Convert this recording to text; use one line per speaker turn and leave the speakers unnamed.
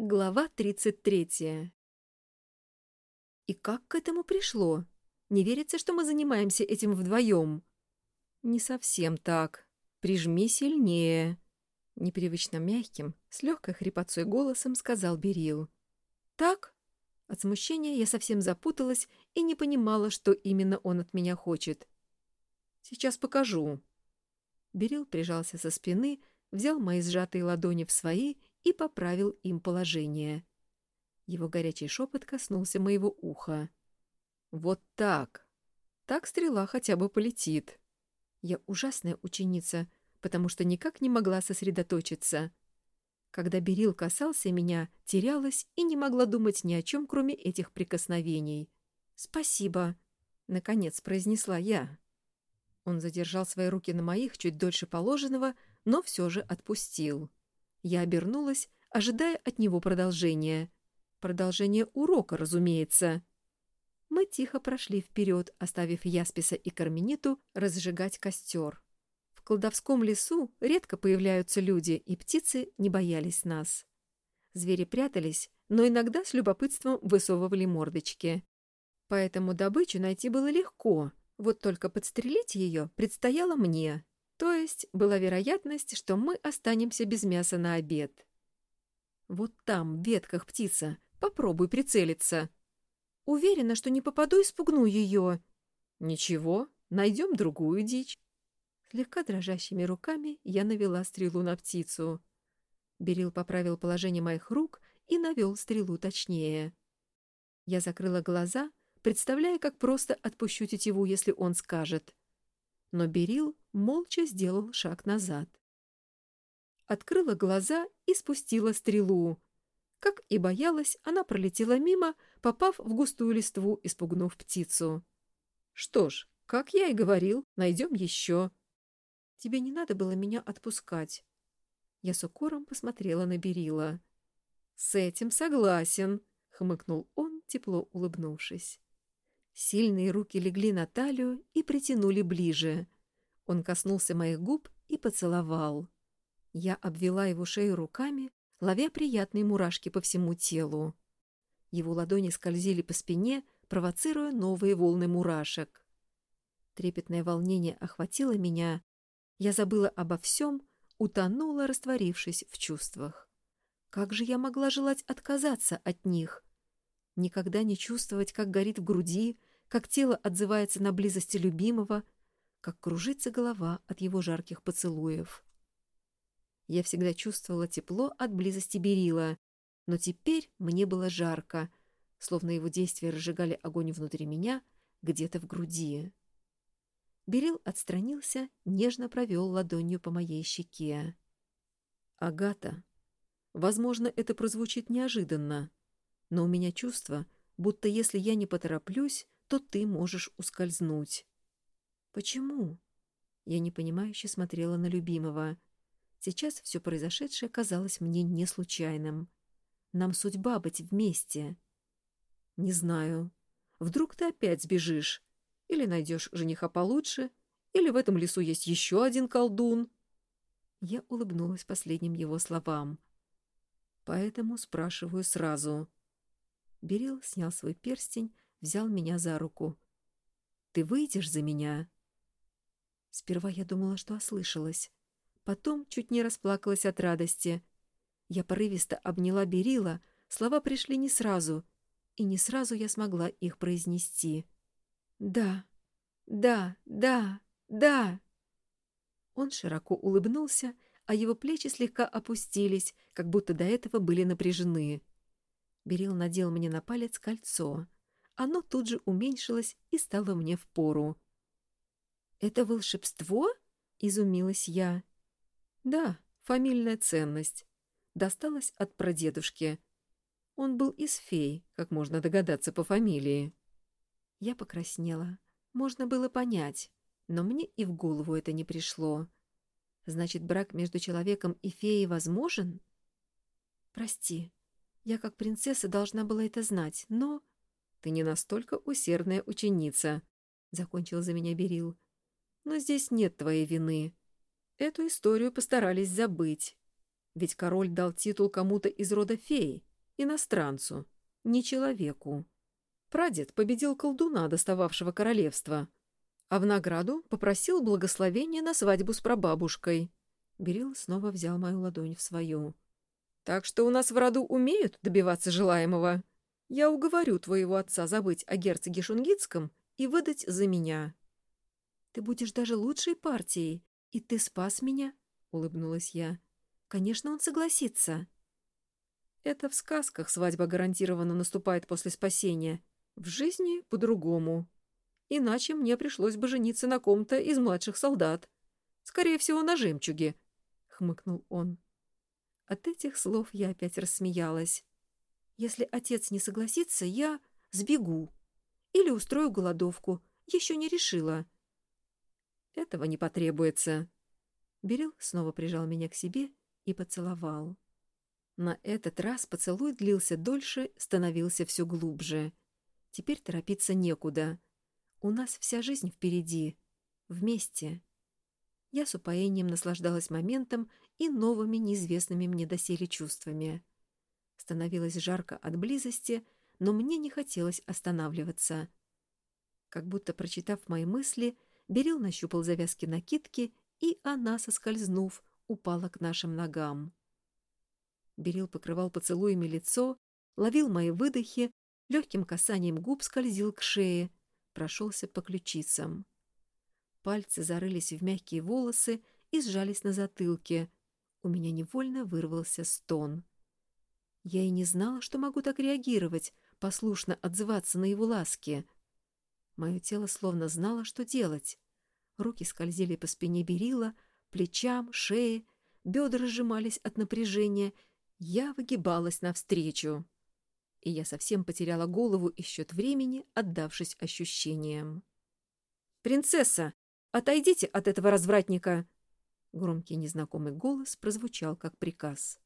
Глава 33. И как к этому пришло? Не верится, что мы занимаемся этим вдвоем? Не совсем так. Прижми сильнее. Непривычно мягким, с легкой хрипотцой голосом сказал Берил. Так? От смущения я совсем запуталась и не понимала, что именно он от меня хочет. Сейчас покажу. Берил прижался со спины, взял мои сжатые ладони в свои и поправил им положение. Его горячий шепот коснулся моего уха. «Вот так! Так стрела хотя бы полетит!» Я ужасная ученица, потому что никак не могла сосредоточиться. Когда Берил касался меня, терялась и не могла думать ни о чем, кроме этих прикосновений. «Спасибо!» — наконец произнесла я. Он задержал свои руки на моих чуть дольше положенного, но все же отпустил. Я обернулась, ожидая от него продолжения. Продолжение урока, разумеется. Мы тихо прошли вперед, оставив Ясписа и Кармениту разжигать костер. В колдовском лесу редко появляются люди, и птицы не боялись нас. Звери прятались, но иногда с любопытством высовывали мордочки. Поэтому добычу найти было легко, вот только подстрелить ее предстояло мне. То есть была вероятность, что мы останемся без мяса на обед. Вот там, в ветках птица, попробуй прицелиться. Уверена, что не попаду и спугну ее. Ничего, найдем другую дичь. Слегка дрожащими руками я навела стрелу на птицу. Берил поправил положение моих рук и навел стрелу точнее. Я закрыла глаза, представляя, как просто отпущу тетиву, если он скажет. Но Берил молча сделал шаг назад. Открыла глаза и спустила стрелу. Как и боялась, она пролетела мимо, попав в густую листву, испугнув птицу. Что ж, как я и говорил, найдем еще. Тебе не надо было меня отпускать. Я с укором посмотрела на Берила. С этим согласен, хмыкнул он, тепло улыбнувшись. Сильные руки легли на талию и притянули ближе. Он коснулся моих губ и поцеловал. Я обвела его шею руками, ловя приятные мурашки по всему телу. Его ладони скользили по спине, провоцируя новые волны мурашек. Трепетное волнение охватило меня. Я забыла обо всем, утонула, растворившись в чувствах. Как же я могла желать отказаться от них? Никогда не чувствовать, как горит в груди, как тело отзывается на близости любимого, как кружится голова от его жарких поцелуев. Я всегда чувствовала тепло от близости Берила, но теперь мне было жарко, словно его действия разжигали огонь внутри меня, где-то в груди. Берил отстранился, нежно провел ладонью по моей щеке. «Агата, возможно, это прозвучит неожиданно, но у меня чувство, будто если я не потороплюсь, то ты можешь ускользнуть. Почему? Я непонимающе смотрела на любимого. Сейчас все произошедшее казалось мне не случайным. Нам судьба быть вместе. Не знаю. Вдруг ты опять сбежишь? Или найдешь жениха получше? Или в этом лесу есть еще один колдун? Я улыбнулась последним его словам. Поэтому спрашиваю сразу. Берил снял свой перстень взял меня за руку. «Ты выйдешь за меня?» Сперва я думала, что ослышалась. Потом чуть не расплакалась от радости. Я порывисто обняла Берила, слова пришли не сразу, и не сразу я смогла их произнести. «Да, да, да, да!» Он широко улыбнулся, а его плечи слегка опустились, как будто до этого были напряжены. Берил надел мне на палец кольцо — оно тут же уменьшилось и стало мне в пору. «Это волшебство?» — изумилась я. «Да, фамильная ценность. Досталась от прадедушки. Он был из фей, как можно догадаться по фамилии». Я покраснела. Можно было понять, но мне и в голову это не пришло. Значит, брак между человеком и феей возможен? Прости, я как принцесса должна была это знать, но... Ты не настолько усердная ученица, — закончил за меня Берил. Но здесь нет твоей вины. Эту историю постарались забыть. Ведь король дал титул кому-то из рода феи, Иностранцу, не человеку. Прадед победил колдуна, достававшего королевства, а в награду попросил благословения на свадьбу с прабабушкой. Берил снова взял мою ладонь в свою. «Так что у нас в роду умеют добиваться желаемого. Я уговорю твоего отца забыть о герцоге Шунгитском и выдать за меня». «Ты будешь даже лучшей партией, и ты спас меня», — улыбнулась я. «Конечно, он согласится». Это в сказках свадьба гарантированно наступает после спасения. В жизни по-другому. Иначе мне пришлось бы жениться на ком-то из младших солдат. Скорее всего, на жемчуге, — хмыкнул он. От этих слов я опять рассмеялась. Если отец не согласится, я сбегу. Или устрою голодовку. Еще не решила. Этого не потребуется. Берил снова прижал меня к себе и поцеловал. На этот раз поцелуй длился дольше, становился все глубже. Теперь торопиться некуда. У нас вся жизнь впереди. Вместе. Я с упоением наслаждалась моментом и новыми неизвестными мне доселе чувствами. Становилось жарко от близости, но мне не хотелось останавливаться. Как будто, прочитав мои мысли, Берил нащупал завязки накидки, и она, соскользнув, упала к нашим ногам. Берил покрывал поцелуями лицо, ловил мои выдохи, легким касанием губ скользил к шее, прошелся по ключицам. Пальцы зарылись в мягкие волосы и сжались на затылке. У меня невольно вырвался стон. Я и не знала, что могу так реагировать, послушно отзываться на его ласки. Мое тело словно знало, что делать. Руки скользили по спине Берила, плечам, шее, бедра сжимались от напряжения. Я выгибалась навстречу и я совсем потеряла голову и счет времени, отдавшись ощущениям. «Принцесса, отойдите от этого развратника!» Громкий незнакомый голос прозвучал как приказ.